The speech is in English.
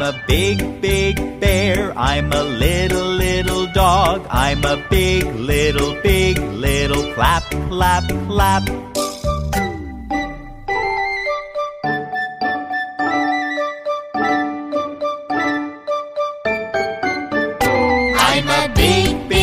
I'm a big, big bear. I'm a little, little dog. I'm a big, little, big, little clap, clap, clap. I'm a big, big